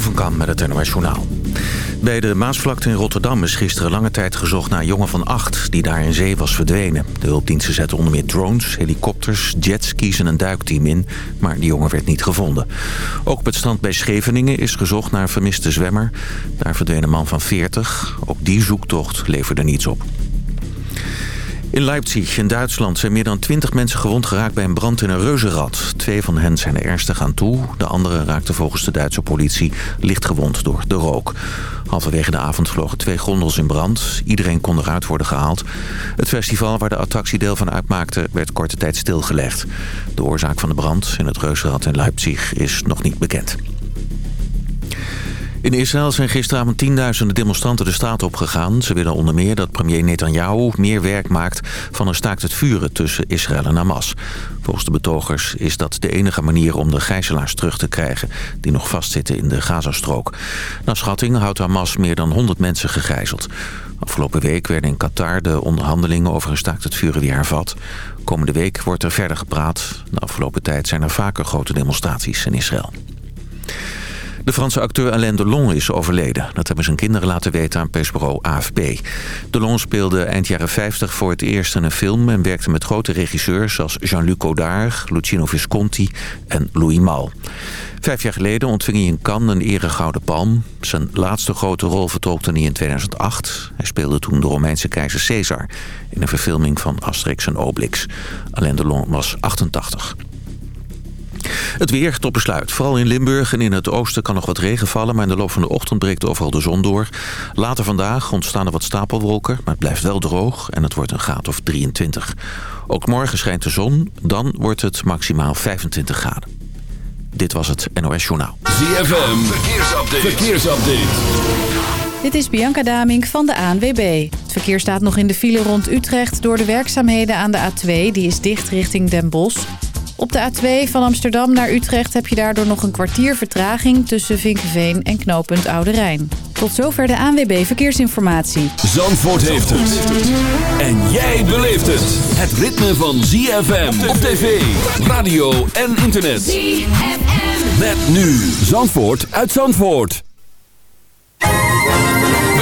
Van Kam met het NOS Journaal. Bij de Maasvlakte in Rotterdam is gisteren lange tijd gezocht naar een jongen van acht... die daar in zee was verdwenen. De hulpdiensten zetten onder meer drones, helikopters, jetskis en een duikteam in... maar die jongen werd niet gevonden. Ook op het strand bij Scheveningen is gezocht naar een vermiste zwemmer. Daar verdween een man van 40. Ook die zoektocht leverde niets op. In Leipzig, in Duitsland, zijn meer dan 20 mensen gewond geraakt bij een brand in een reuzenrad. Twee van hen zijn er ernstig aan toe. De andere raakte volgens de Duitse politie licht gewond door de rook. Halverwege de avond vlogen twee gondels in brand. Iedereen kon eruit worden gehaald. Het festival waar de attractie deel van uitmaakte werd korte tijd stilgelegd. De oorzaak van de brand in het reuzenrad in Leipzig is nog niet bekend. In Israël zijn gisteravond tienduizenden demonstranten de straat opgegaan. Ze willen onder meer dat premier Netanyahu meer werk maakt van een staakt het vuren tussen Israël en Hamas. Volgens de betogers is dat de enige manier om de gijzelaars terug te krijgen die nog vastzitten in de Gazastrook. Na schatting houdt Hamas meer dan 100 mensen gegijzeld. Afgelopen week werden in Qatar de onderhandelingen over een staakt het vuren weer hervat. Komende week wordt er verder gepraat. De afgelopen tijd zijn er vaker grote demonstraties in Israël. De Franse acteur Alain Delon is overleden. Dat hebben zijn kinderen laten weten aan persbureau AFP. Delon speelde eind jaren 50 voor het eerst in een film... en werkte met grote regisseurs als Jean-Luc Godard, Luciano Visconti en Louis Mal. Vijf jaar geleden ontving hij in Cannes een eregouden palm. Zijn laatste grote rol vertolkte hij in 2008. Hij speelde toen de Romeinse keizer Caesar... in een verfilming van Asterix en Obelix. Alain Delon was 88. Het weer tot besluit. Vooral in Limburg en in het oosten kan nog wat regen vallen... maar in de loop van de ochtend breekt overal de zon door. Later vandaag ontstaan er wat stapelwolken, maar het blijft wel droog... en het wordt een graad of 23. Ook morgen schijnt de zon, dan wordt het maximaal 25 graden. Dit was het NOS Journaal. ZFM, verkeersupdate. verkeersupdate. Dit is Bianca Damink van de ANWB. Het verkeer staat nog in de file rond Utrecht door de werkzaamheden aan de A2. Die is dicht richting Den Bosch. Op de A2 van Amsterdam naar Utrecht heb je daardoor nog een kwartier vertraging... tussen Vinkenveen en knooppunt Oude Rijn. Tot zover de ANWB Verkeersinformatie. Zandvoort heeft het. En jij beleeft het. Het ritme van ZFM op tv, radio en internet. ZFM. Met nu Zandvoort uit Zandvoort.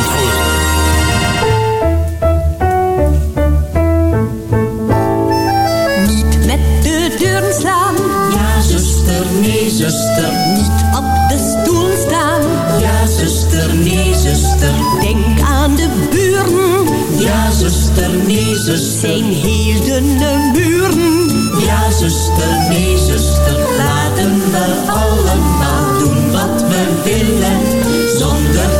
Zandvoort. Niet met de deuren slaan. Ja, zuster, nee, zuster. Niet op de stoel staan. Ja, zuster, nee, zuster. Denk aan de buren. Ja, zuster, nee, zuster. Zijn dunne muren. Ja, zuster, nee, zuster. Laten we allemaal doen wat we willen. Zonder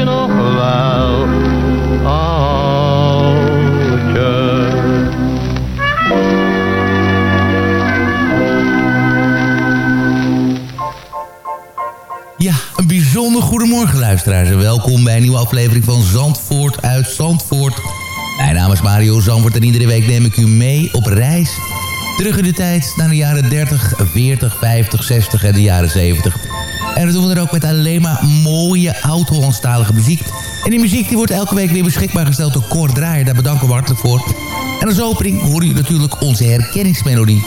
bijzonder goedemorgen luisteraars en welkom bij een nieuwe aflevering van Zandvoort uit Zandvoort. Mijn naam is Mario Zandvoort en iedere week neem ik u mee op reis. Terug in de tijd naar de jaren 30, 40, 50, 60 en de jaren 70. En dat doen we er ook met alleen maar mooie oud-Hollandstalige muziek. En die muziek die wordt elke week weer beschikbaar gesteld door Cor Draaier. Daar bedanken we hartelijk voor. En als opening hoor je natuurlijk onze herkenningsmelodie.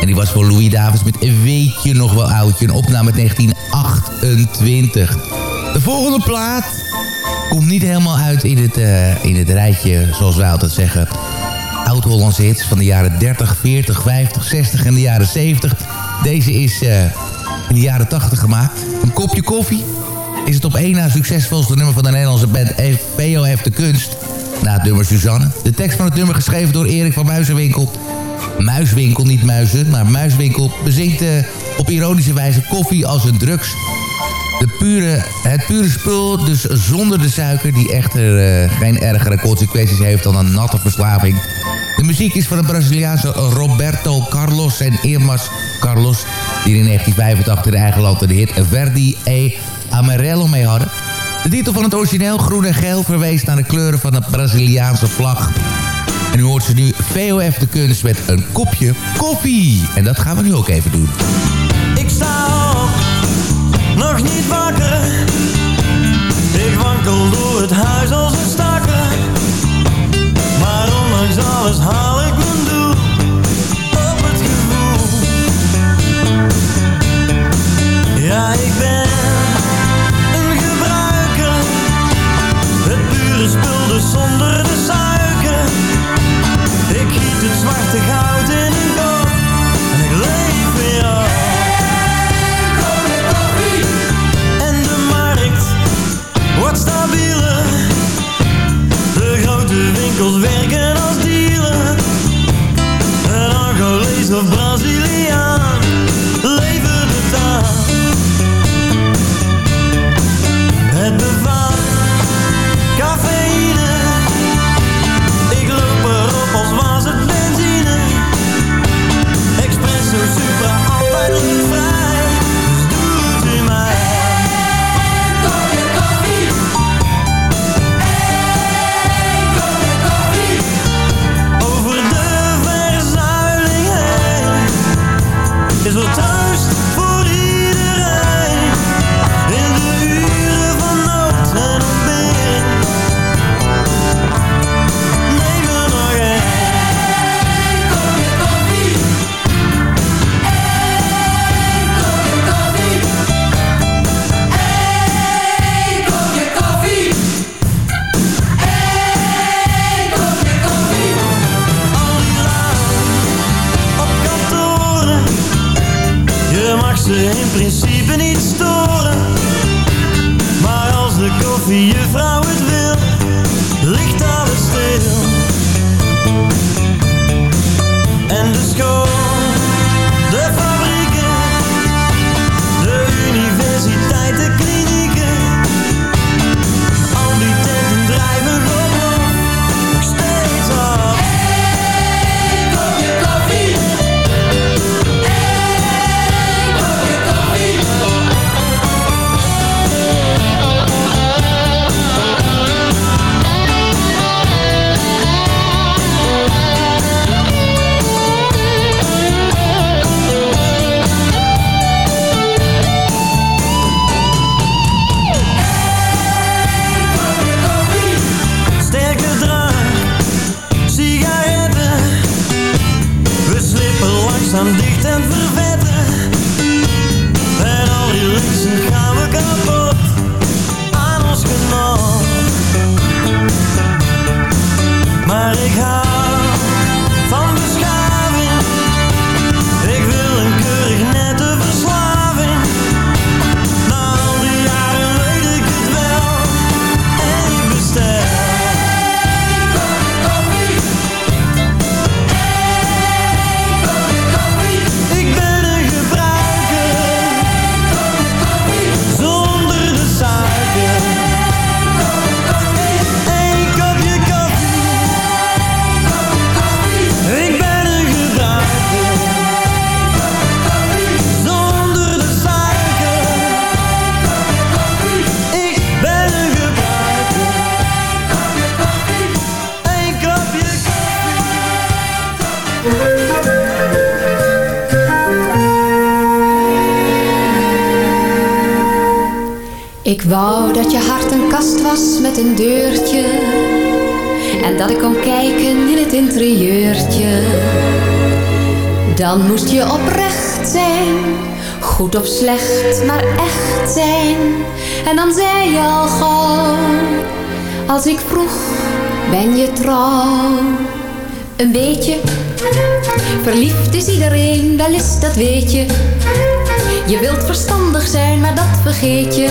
En die was voor Louis Davids met een weekje nog wel oudje. Een opname uit 1928. De volgende plaat komt niet helemaal uit in het, eh, in het rijtje, zoals wij altijd zeggen. Oud-Hollandse hits van de jaren 30, 40, 50, 60 en de jaren 70. Deze is eh, in de jaren 80 gemaakt. Een kopje koffie is het op één na succesvolste nummer van de Nederlandse band heeft de kunst. Na het nummer Suzanne. De tekst van het nummer geschreven door Erik van Muizenwinkel. Muiswinkel, niet muizen, maar Muiswinkel bezinkt eh, op ironische wijze koffie als een drugs. De pure, het pure spul, dus zonder de suiker... die echter eh, geen ergere consequenties heeft dan een natte verslaving. De muziek is van de Braziliaanse Roberto Carlos en Irmas Carlos... die in 1985 in eigen land de hit Verdi e Amarelo mee hadden. De titel van het origineel, groen en geel, verwees naar de kleuren van de Braziliaanse vlag... En u hoort ze nu VOF de kunst met een kopje koffie. En dat gaan we nu ook even doen. Ik sta op, nog niet wakker. Ik wankel door het huis als een stakker. Maar ondanks alles haal ik mijn doel. Op het gevoel. Ja, ik ben Goed of slecht, maar echt zijn En dan zei je al gauw Als ik vroeg, ben je trouw Een beetje Verliefd is iedereen, wel eens dat weet je je wilt verstandig zijn, maar dat vergeet je.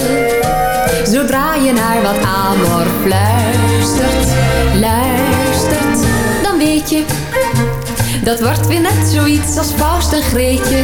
Zodra je naar wat amor fluistert, luistert, dan weet je. Dat wordt weer net zoiets als Faust en Greetje.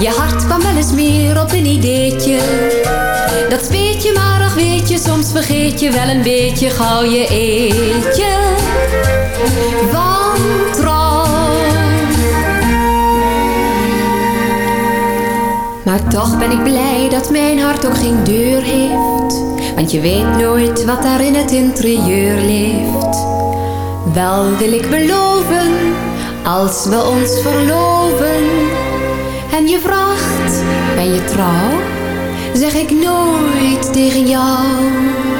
Je hart kwam wel eens meer op een ideetje. Dat weet je, maar ach weet je, soms vergeet je wel een beetje gauw je eetje. Van trouw. Maar toch ben ik blij dat mijn hart ook geen deur heeft. Want je weet nooit wat daar in het interieur leeft. Wel wil ik beloven, als we ons verloven. En je vraagt, ben je trouw? Zeg ik nooit tegen jou.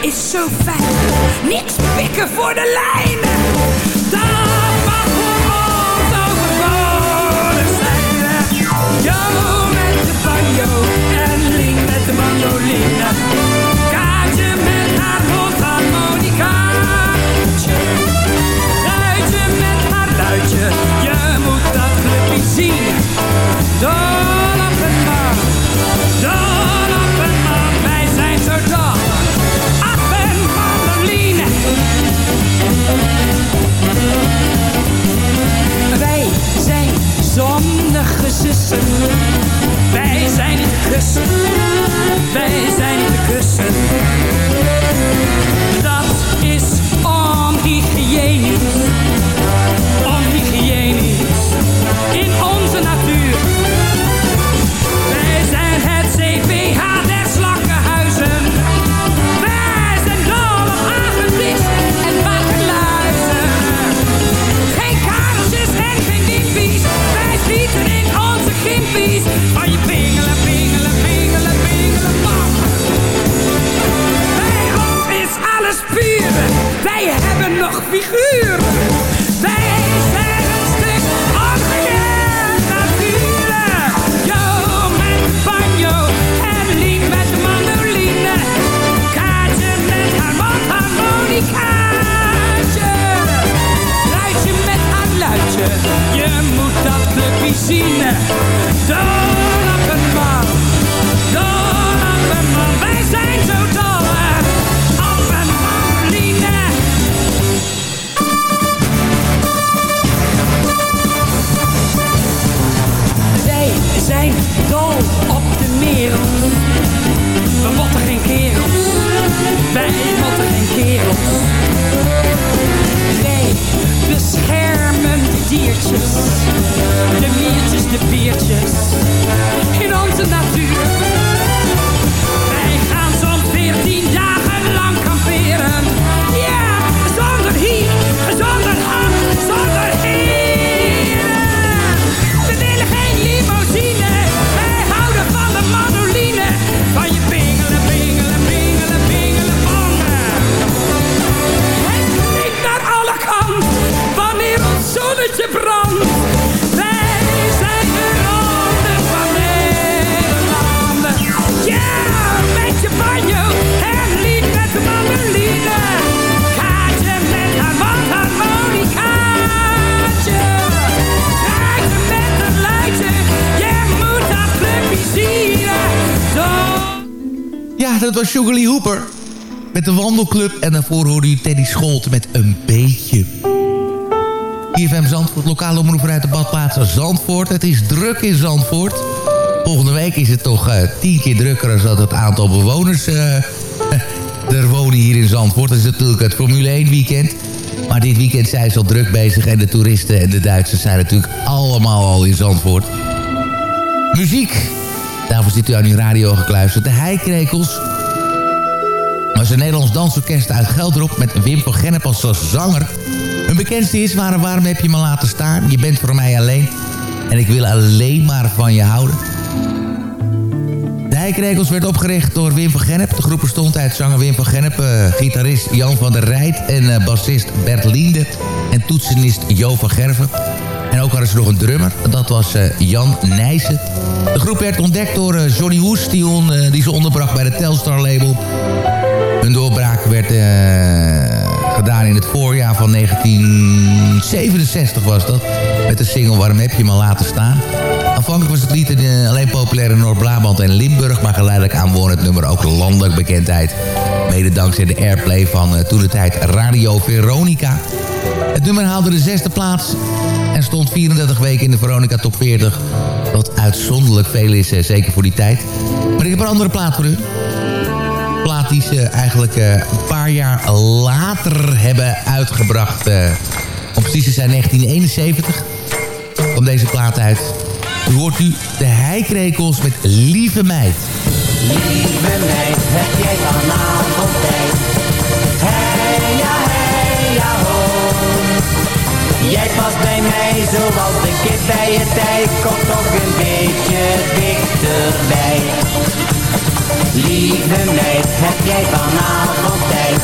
Is zo fijn. Niks pikken voor de lijn. Dat mag voor ons overbodig zijn. Jo met de banjo en Lien met de mandoline. Kaatje met haar mondharmonicaatje. Duitje met haar luidje, je moet dat clubje zien. Zien. Dol op een man, dol op een man. Wij zijn zo dol op een mandoline. Wij zijn dol op de merels. We motten geen kerels. Wij motten geen kerels. Wij beschermen de diertjes. De de beertjes. In onze natuur. Ja, dat was Sugar Lee Hooper. Met de wandelclub. En daarvoor hoorde u Teddy Scholt met een beetje. IFM Zandvoort, lokale omroep uit de badplaats Zandvoort. Het is druk in Zandvoort. Volgende week is het toch eh, tien keer drukker... dat het aantal bewoners eh, er wonen hier in Zandvoort. Dat is natuurlijk het Formule 1 weekend. Maar dit weekend zijn ze al druk bezig... en de toeristen en de Duitsers zijn natuurlijk allemaal al in Zandvoort. Muziek. Daarvoor zit u aan uw radio gekluisterd. De Heikrekels. Een Nederlands dansorkest uit Gelderop... met Wim van Gennep als zanger. Hun bekendste is Waarom, waarom heb je me laten staan? Je bent voor mij alleen. En ik wil alleen maar van je houden. De Heikrekels werd opgericht door Wim van Gennep. De groep bestond uit zanger Wim van Gennep... eh, gitarist Jan van der Rijt en eh, bassist Bert Linde... en toetsenist Jo van Gerven. En ook hadden ze nog een drummer. Dat was eh, Jan Nijssen. De groep werd ontdekt door Johnny Hoes... Die, on- die ze onderbracht bij de Telstar label. Hun doorbraak werd eh, gedaan in het voorjaar van 1967 was dat. Met de single Waarom heb je me laten staan. Aanvankelijk was het lied eh, alleen populair in Noord-Brabant en Limburg... maar geleidelijk aan won het nummer ook landelijk bekendheid. Mede dankzij de airplay van eh, toen de tijd Radio Veronica. Het nummer haalde de zesde plaats en stond 34 weken in de Veronica Top 40. Wat uitzonderlijk veel is, zeker voor die tijd. Maar ik heb een andere plaat voor u plaat die ze eigenlijk eh, een paar jaar later hebben uitgebracht. eh, om precies te zijn 1971 kwam deze plaat uit. U hoort u de heikrekels met Lieve Meid. Lieve meid, heb jij vanavond tijd? Hey ja, hey ja ho. Jij past bij mij zoals de kip bij het ei. Kom toch een beetje dichterbij. Lieve meid, heb jij vanavond tijd?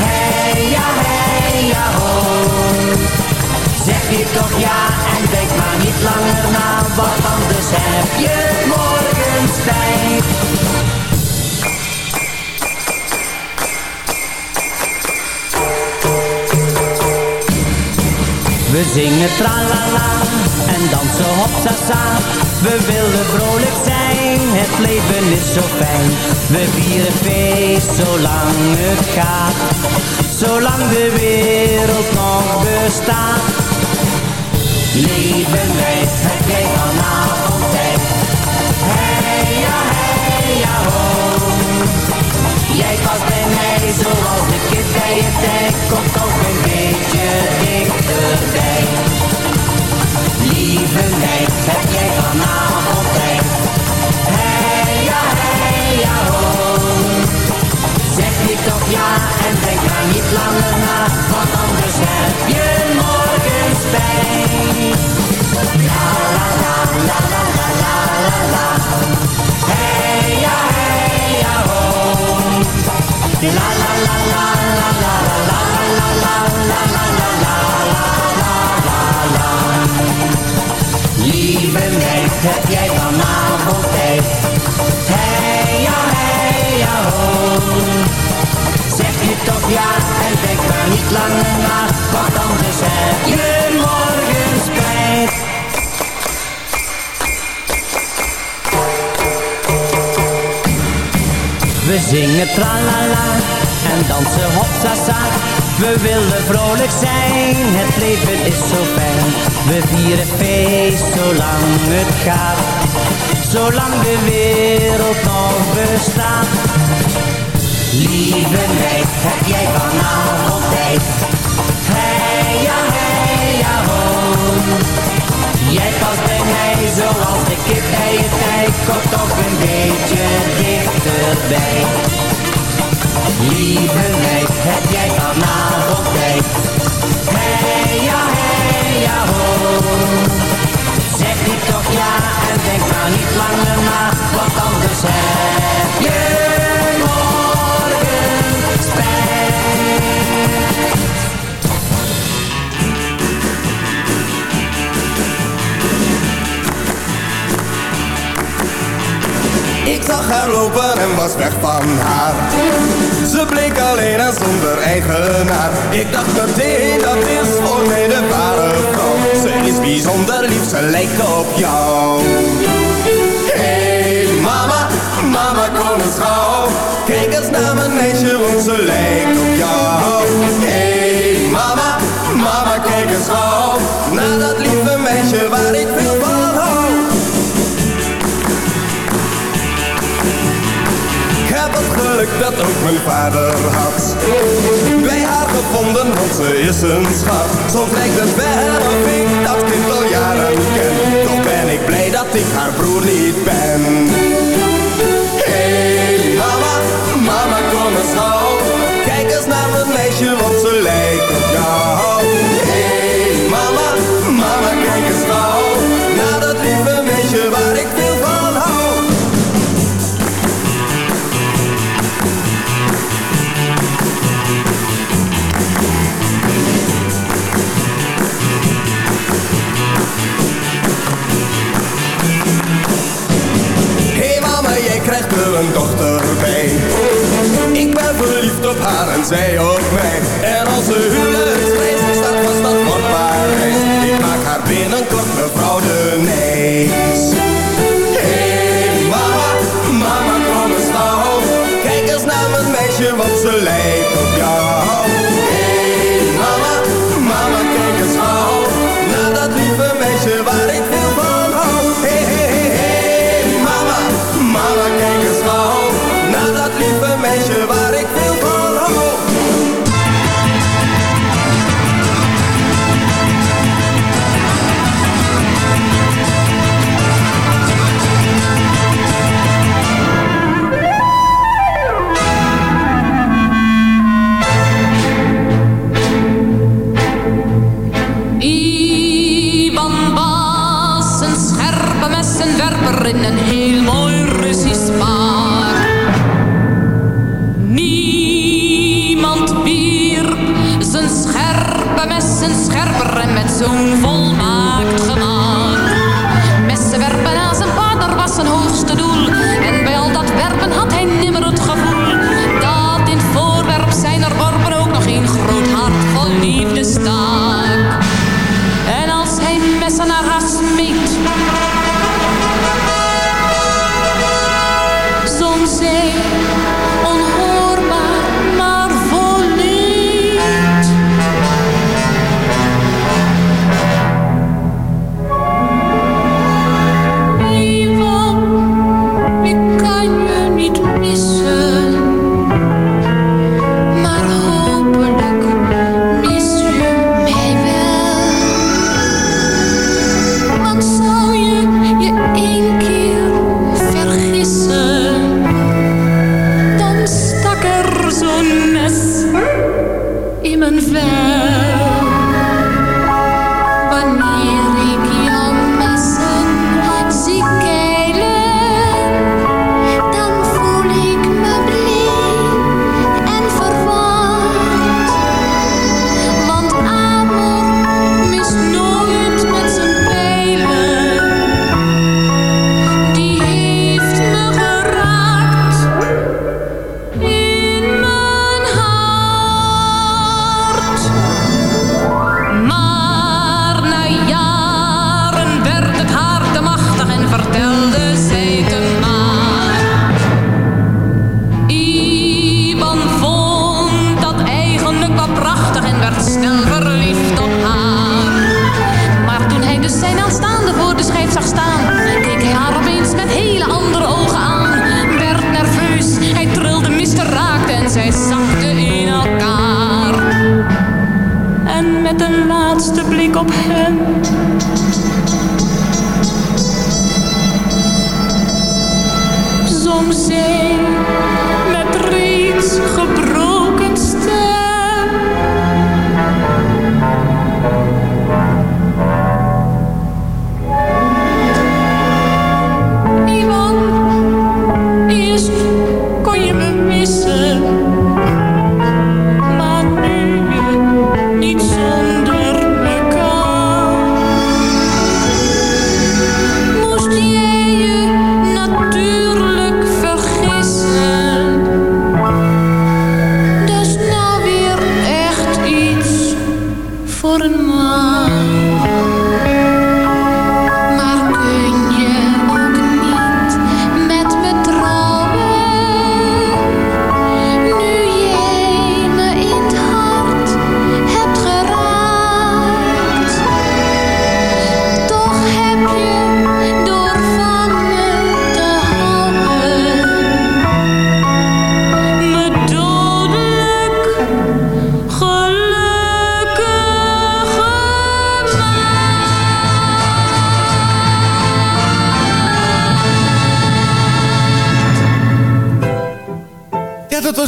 Hey ja, hey ja, ho. Zeg je toch ja en denk maar niet langer na, want anders heb je morgen spijt. We zingen tralala en dansen hopsasa, we willen vrolijk zijn het leven is zo fijn. We vieren feest zolang het gaat, zolang de wereld nog bestaat. Leven wij, het jij vanavond tijd. Hey ja, hey ja ho. Jij past bij mij zoals de kip bij het dek. Komt ook een beetje dichterbij. Lieve meid, heb jij vanavond tijd? Yeah. Zingen tralala en dansen hopsasa. We willen vrolijk zijn, het leven is zo fijn. We vieren feest zolang het gaat, zolang de wereld nog bestaat. Lieve meid, heb jij vanavond tijd? Hey ja, hey ja ho. Jij past bij mij zoals de kip bij het ei, komt toch een beetje dichterbij. Lieve meid, heb jij vanavond tijd? Hey ja, hey ja ho. Zeg je toch ja en denk maar niet langer na, want anders heb Ik zag haar lopen en was weg van haar. Ze bleek alleen en zonder eigenaar. Ik dacht meteen dat is voor mij de Ze is bijzonder lief, ze lijkt op jou. Hey mama, mama kom eens gauw. Kijk eens naar mijn meisje, want ze lijkt op jou. Hey mama, mama kijk eens gauw. Naar dat lieve meisje waar dat ook mijn vader had. Bij haar gevonden, want ze is een schat. Zo lijkt het wel of ik dat kind al jaren ken. Toch ben ik blij dat ik haar broer niet say, oh man.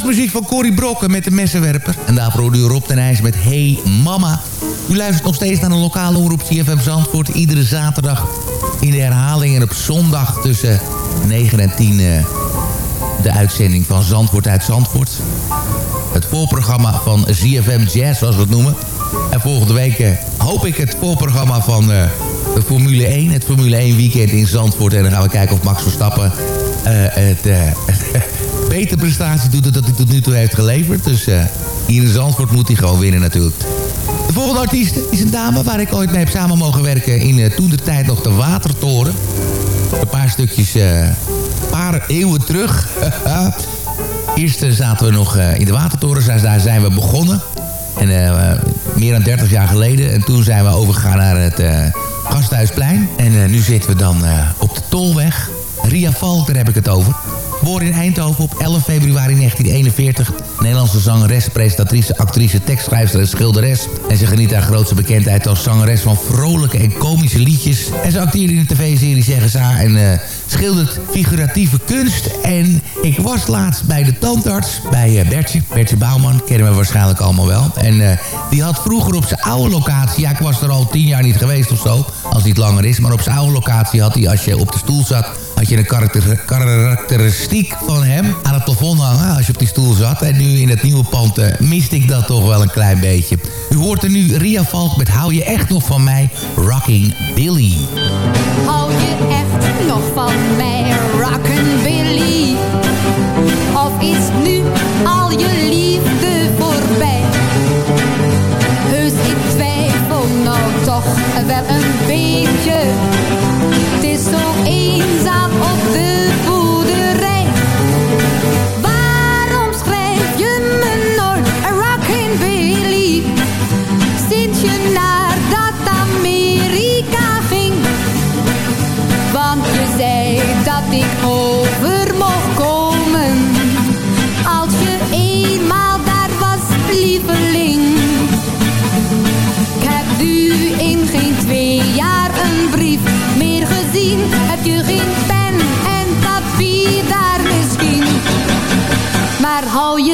Muziek van Corrie Brokken met de messenwerper. En daarvoor hoorde u Rob ten IJs met Hey Mama. U luistert nog steeds naar een lokale omroep CFM Zandvoort. Iedere zaterdag in de herhaling en op zondag tussen 9 en 10... eh, de uitzending van Zandvoort uit Zandvoort. Het voorprogramma van ZFM Jazz, zoals we het noemen. En volgende week eh, hoop ik het voorprogramma van eh, de Formule 1. Het Formule 1 weekend in Zandvoort. En dan gaan we kijken of Max Verstappen het, betere prestatie doet dan dat hij tot nu toe heeft geleverd. Dus eh, hier in Zandvoort moet hij gewoon winnen natuurlijk. De volgende artiest is een dame waar ik ooit mee heb samen mogen werken... in uh, toen de tijd nog de Watertoren. Een paar stukjes, eh, een paar eeuwen terug. Eerst zaten we nog in de Watertoren, daar- zijn we begonnen. En meer dan 30 jaar geleden. En toen zijn we overgegaan naar het Gasthuisplein. En nu zitten we dan op de Tolweg. Ria Valk, daar heb ik het over. Geboren in Eindhoven op 11 februari 1941. Nederlandse zangeres, presentatrice, actrice, tekstschrijfster en schilderes. En ze geniet haar grootste bekendheid als zangeres van vrolijke en komische liedjes. En ze acteerde in de tv-serie Zeggen ze haar en eh, schildert figuratieve kunst. En ik was laatst bij de tandarts, bij eh, Bertje. Bertje Bouwman, kennen we waarschijnlijk allemaal wel. En eh, die had vroeger op zijn oude locatie... Ja, ik was er al tien jaar niet geweest of zo, als het niet langer is. Maar op zijn oude locatie had hij, als je op de stoel zat had je een karakter karakteristiek van hem aan het plafond hangen als je op die stoel zat. En nu in het nieuwe pand eh, uh, miste ik dat toch wel een klein beetje. U hoort er nu Ria Valk met Hou je echt nog van mij, Rocking Billy. Hou je echt nog van mij, Rocking Billy? Of is nu al je liefde voorbij? Heus, ik twijfel nou toch wel een hou je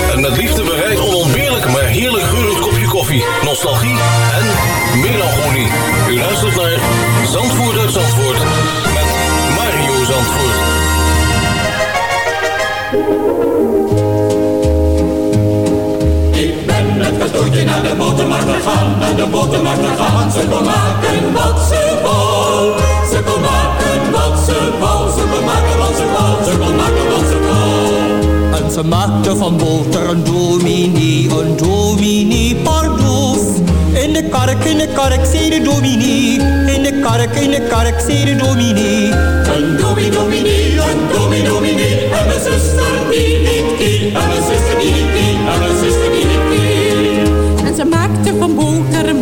en met liefde bereid onontbeerlijk maar heerlijk geurend kopje koffie, nostalgie en melancholie. U luistert naar Zandvoort uit Zandvoort met Mario Zandvoort. Ik ben met cadeautje naar de botermarkt gegaan, naar de botermarkt gegaan. Ze maken wat ze wou. Ze kon maken wat ze wou. Ze kon maken wat ze wou. Ze kon maken wat ze wou. Ze maakte van boter een dominee, een dominee pardoes. In de kark, in de kark, zei de dominee. In de kark, in de kark, zei de dominee. Een dominee, dominee, een dominee, dominee. En mijn zuster die niet die. En mijn zuster die niet die. En mijn zuster die niet die. En ze maakte van boter een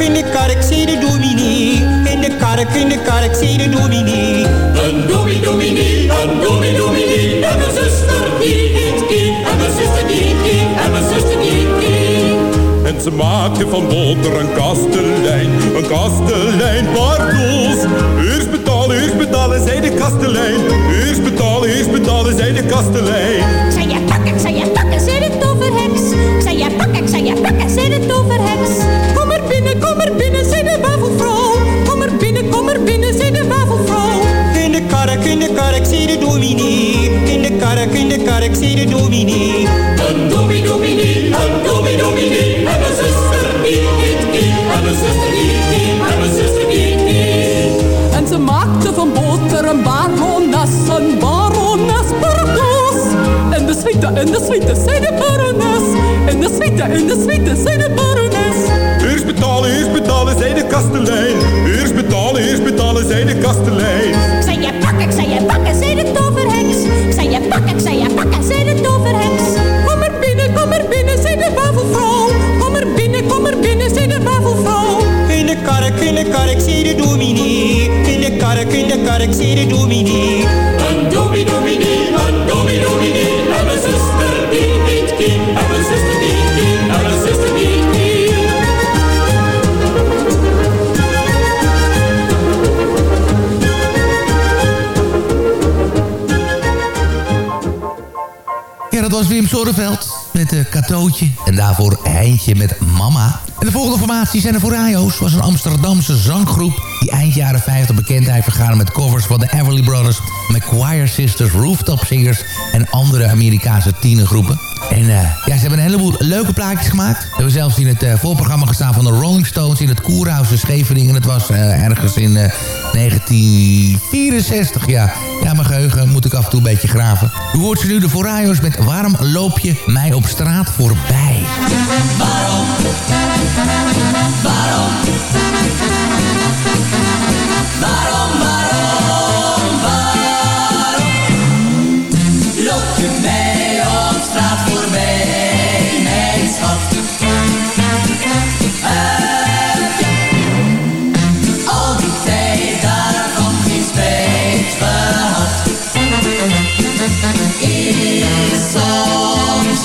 In de kark, zei de dominee. In de kark, in de kark, zei de dominee. Een dominee, dominee, een dominee, dominee. En mijn zuster die niet die. En mijn zuster die die. En mijn zuster die. En ze maakte van boter een kastelein, een kastelein pardoes. Eerst betalen, eerst betalen, zei de kastelein. Eerst betalen, eerst betalen, zei de kastelein. Zei je pakken, ik zei je pakken, zei de toverheks. Zei je pakken, ik zei je pakken, zei de zei de wafelvrouw. In de kark, in de dominee. In de kark, in de dominee. Een dominee, dominee, een dominee, dominee. En mijn zuster die niet die. En mijn zuster die die. En mijn zuster die die. En ze maakte van boter een barones, een barones pardoes. En de suite, en de suite, zei de barones. En de suite, en de suite, zei de barones. Zei de kastelein. Eerst betalen, eerst betalen, zei de kastelein. Ik zei je pakken, ik zei je pakken, zei de toverheks. Ik zei je pakken, ik zei je pakken, zei de toverheks. Kom er binnen, kom er binnen, zei de wafelvrouw. Kom er binnen, kom er binnen, zei de wafelvrouw. In de kark, in de kark, zei de dominee. In de kark, in de kark, zei de dominee. Een dominee, dominee, een dominee, was Wim Zorreveld met een katootje. En daarvoor Heintje met Mama. En de volgende formatie zijn de Forayos. was een Amsterdamse zanggroep... die eind jaren 50 bekendheid vergaarde met covers van de Everly Brothers... McGuire Sisters, Rooftop Singers... en andere Amerikaanse tienergroepen. En eh, ja, ze hebben een heleboel leuke plaatjes gemaakt. Ze hebben zelfs in het eh, voorprogramma gestaan van de Rolling Stones... in het Koerhuis in Scheveningen. Het was eh, ergens in 1964, ja. Ja, mijn geheugen moet ik af en toe een beetje graven. U hoort ze nu de Forayos met Waarom loop je mij op straat voorbij? Waarom? Waarom, waarom, Is soms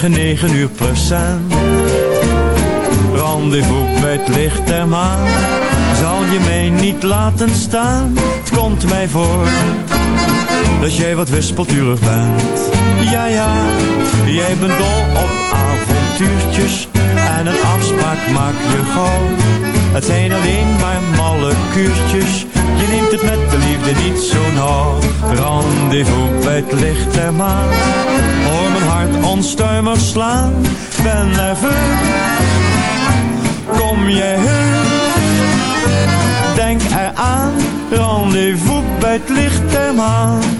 tegen negen uur procent. Rendezvous bij het licht der maan. Zal je mij niet laten staan? Het komt mij voor dat jij wat wispelturig bent. Ja, ja, jij bent dol op avontuurtjes. En een afspraak maak je gauw. Het zijn alleen maar malle kuurtjes. Je neemt het met de liefde niet zo nauw. Rendezvous bij het licht der maan. Hoor mijn hart onstuimig slaan. Ben nerveus. Kom jij heus? Denk eraan. Rendezvous bij het licht der maan.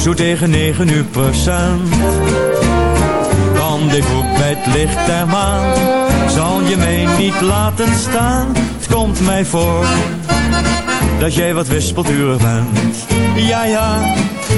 zo tegen negen uur procent. Rendezvous bij het licht der maan, zal je mij niet laten staan. Het komt mij voor, dat jij wat wispelturig bent. Ja, ja,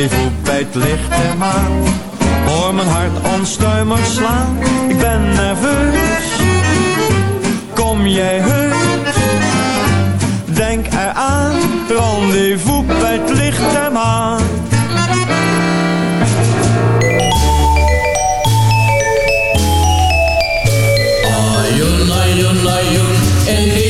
Rendezvous bij het licht der maan. Hoor mijn hart onstuimig slaan. Ik ben nerveus. Kom jij heus? Denk eraan. Rendezvous bij het licht der maan. Ayun, ayun, ayun, in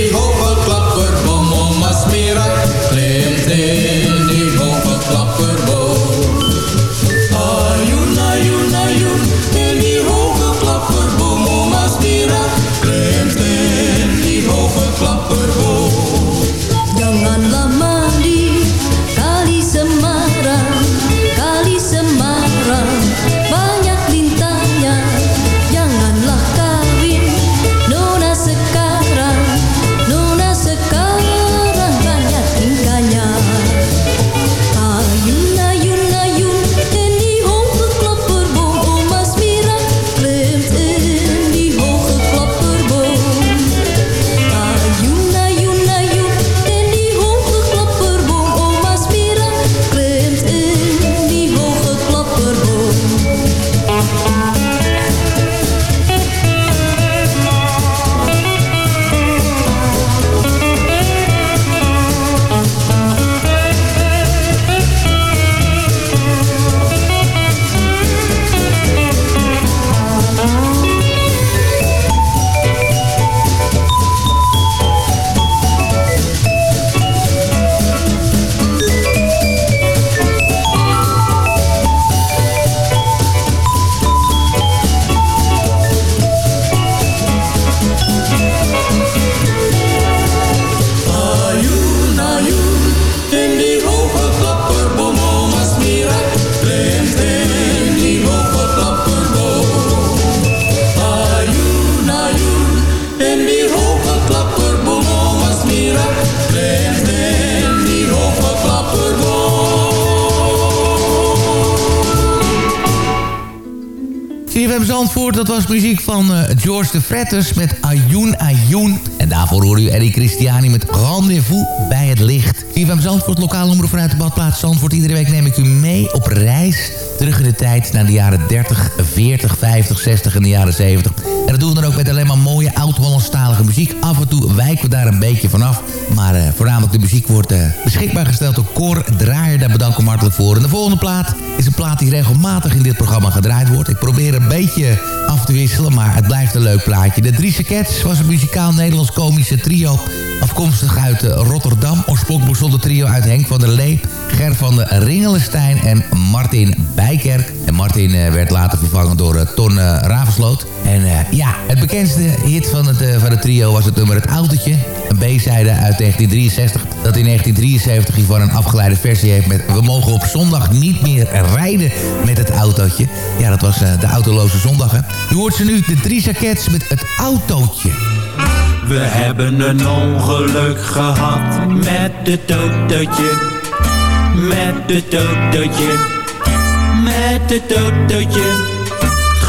CFM Zandvoort, dat was muziek van uh, George de Fretters met Ayoun Ayoun. En daarvoor hoorde u Eddie Christiani met Rendezvous bij het licht. CFM Zandvoort, lokaal omroep vanuit de badplaats Zandvoort. Iedere week neem ik u mee op reis terug in de tijd naar de jaren 30, 40, 50, 60 en de jaren 70. En dat doen we dan ook met alleen maar oud-Hollandstalige muziek. Af en toe wijken we daar een beetje vanaf. Maar uh, voornamelijk de muziek wordt uh, beschikbaar gesteld door Cor Draaier. Daar bedank ik hartelijk voor. En de volgende plaat is een plaat die regelmatig in dit programma gedraaid wordt. Ik probeer een beetje af te wisselen, maar het blijft een leuk plaatje. De Drie Cats was een muzikaal Nederlands-komische trio... afkomstig uit uh, Rotterdam. Oorspronkelijk bestond het trio uit Henk van der Lee... Ger van de Ringelenstein en Martin Bijkerk. En Martin werd later vervangen door Ton Ravensloot. En ja, het bekendste van het, van het trio was het nummer Het Autootje. Een B-zijde uit 1963. Dat in 1973 hiervan een afgeleide versie heeft met... We mogen op zondag niet meer rijden met het autootje. Ja, dat was uh, de autoloze zondag, hè. U hoort ze nu, de drie Cats met het autootje. We hebben een ongeluk gehad met het autootje. Met het autootje. Met het autootje.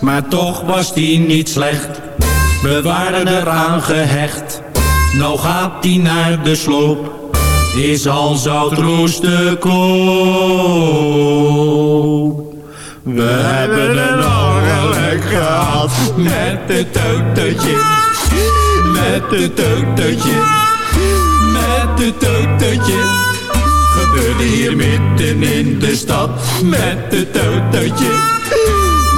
Maar toch was die niet slecht, we waren eraan gehecht. Nou gaat die naar de sloop, is al zout roest de koop. We hebben een ongeluk gehad. Met het autootje, met het autootje, met het autootje. Gebeurde hier midden in de stad. Met het autootje,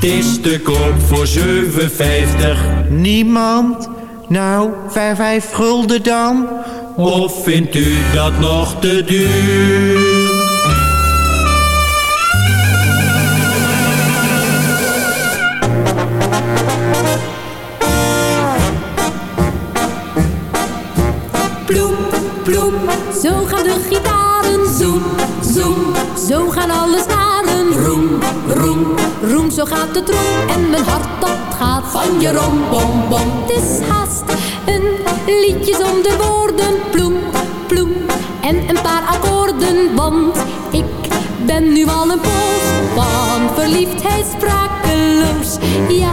Het is te koop voor 7,50. Niemand? Nou, vijf, vijf gulden dan? Of vindt u dat nog te duur? En mijn hart dat gaat van je rom, bom, bom. Het is haast een liedje zonder woorden. Ploem, ploem, en een paar akkoorden. Want ik ben nu al een poos van verliefdheid sprakeloos. Ja,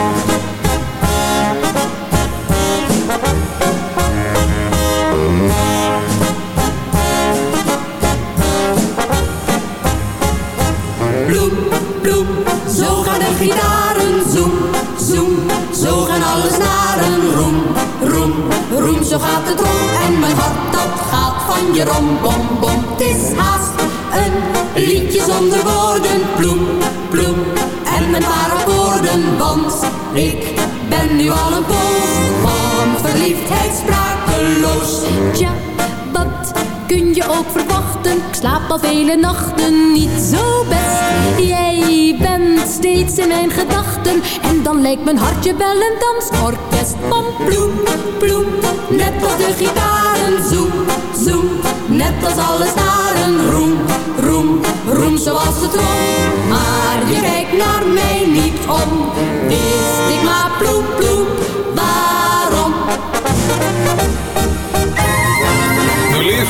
Zo gaat het rond. En mijn hart dat gaat van je rom, bom, bom. Het is haast een liedje zonder woorden. Ploem, ploem. En mijn paar akkoorden, want ik ben nu al een poos van verliefdheid sprakeloos. Tja, wat kun je ook verwachten? Ik slaap al vele nachten niet zo best. Jij bent steeds in mijn gedachten. En dan lijkt mijn hartje wel een dansorkest. Van ploem, ploem. Net als de gitaren zoem, zoem. Net als alle staren roem, roem, roem zoals de trom. Maar je kijkt naar mij niet om. Wist ik maar ploem, ploem. Waarom?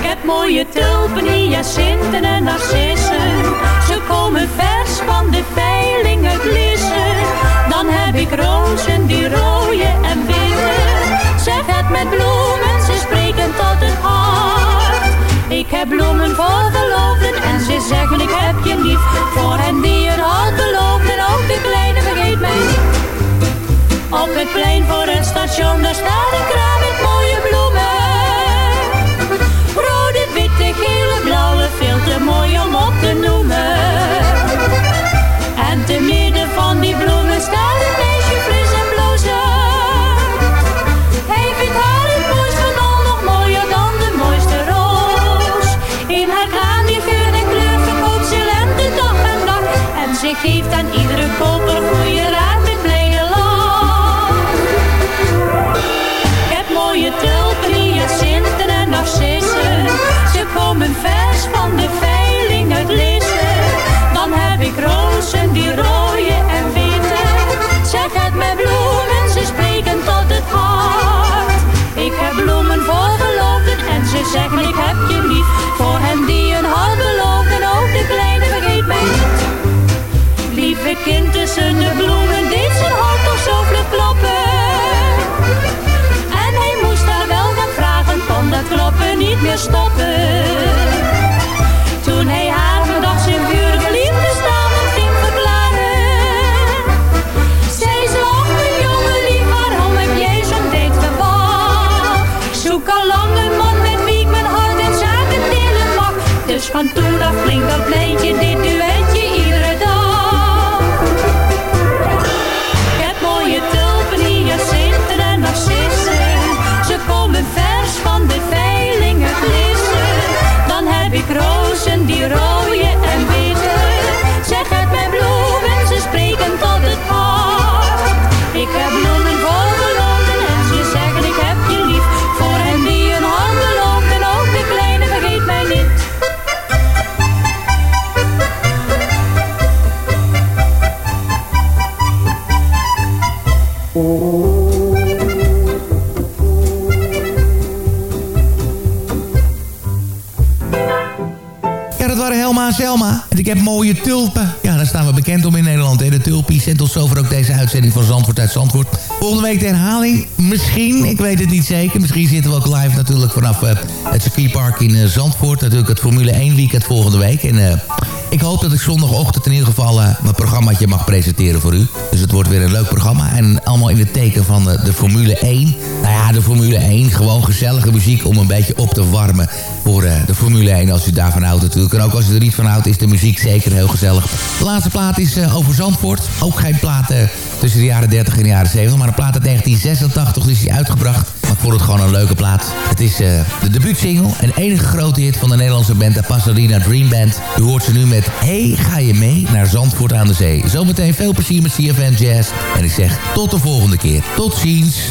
Ik heb mooie tulpen, hyacinten en narcissen. Ze komen vers van de veiling uit Lissen. Dan heb ik rozen die rooien en witte. Zeg het met bloemen, ze spreken tot het hart. Ik heb bloemen voor verloofden en ze zeggen ik heb je lief. Voor hen die een hart beloofden, het plein voor het station, daar staat kind tussen de bloemen, Ja, dat waren Helma en Selma. En ik heb mooie tulpen. Ja, daar staan we bekend om in Nederland. Hè? De tulpies. En tot zover ook deze uitzending van Zandvoort uit Zandvoort. Volgende week de herhaling. Misschien, ik weet het niet zeker. Misschien zitten we ook live natuurlijk vanaf eh, het circuitpark in eh, Zandvoort. Natuurlijk het Formule 1 weekend volgende week. En eh, ik hoop dat ik zondagochtend in ieder geval eh, mijn programmaatje mag presenteren voor u. Dus het wordt weer een leuk programma. En allemaal in het teken van de, Formule 1. Nou ja, de Formule 1. Gewoon gezellige muziek om een beetje op te warmen voor eh, de Formule 1. Als u daarvan houdt natuurlijk. En ook als u er niet van houdt is de muziek zeker heel gezellig. De laatste plaat is eh, over Zandvoort. Ook geen plaat tussen de jaren 30 en de jaren 70. Maar een plaat uit 1986 is die uitgebracht. Vond het gewoon een leuke plaat. Het is uh, de debuutsingle en enige grote hit van de Nederlandse band de Pasadena Dream Band. U hoort ze nu met Hey, ga je mee naar Zandvoort aan de Zee. Zometeen veel plezier met CFN Jazz. En ik zeg tot de volgende keer. Tot ziens.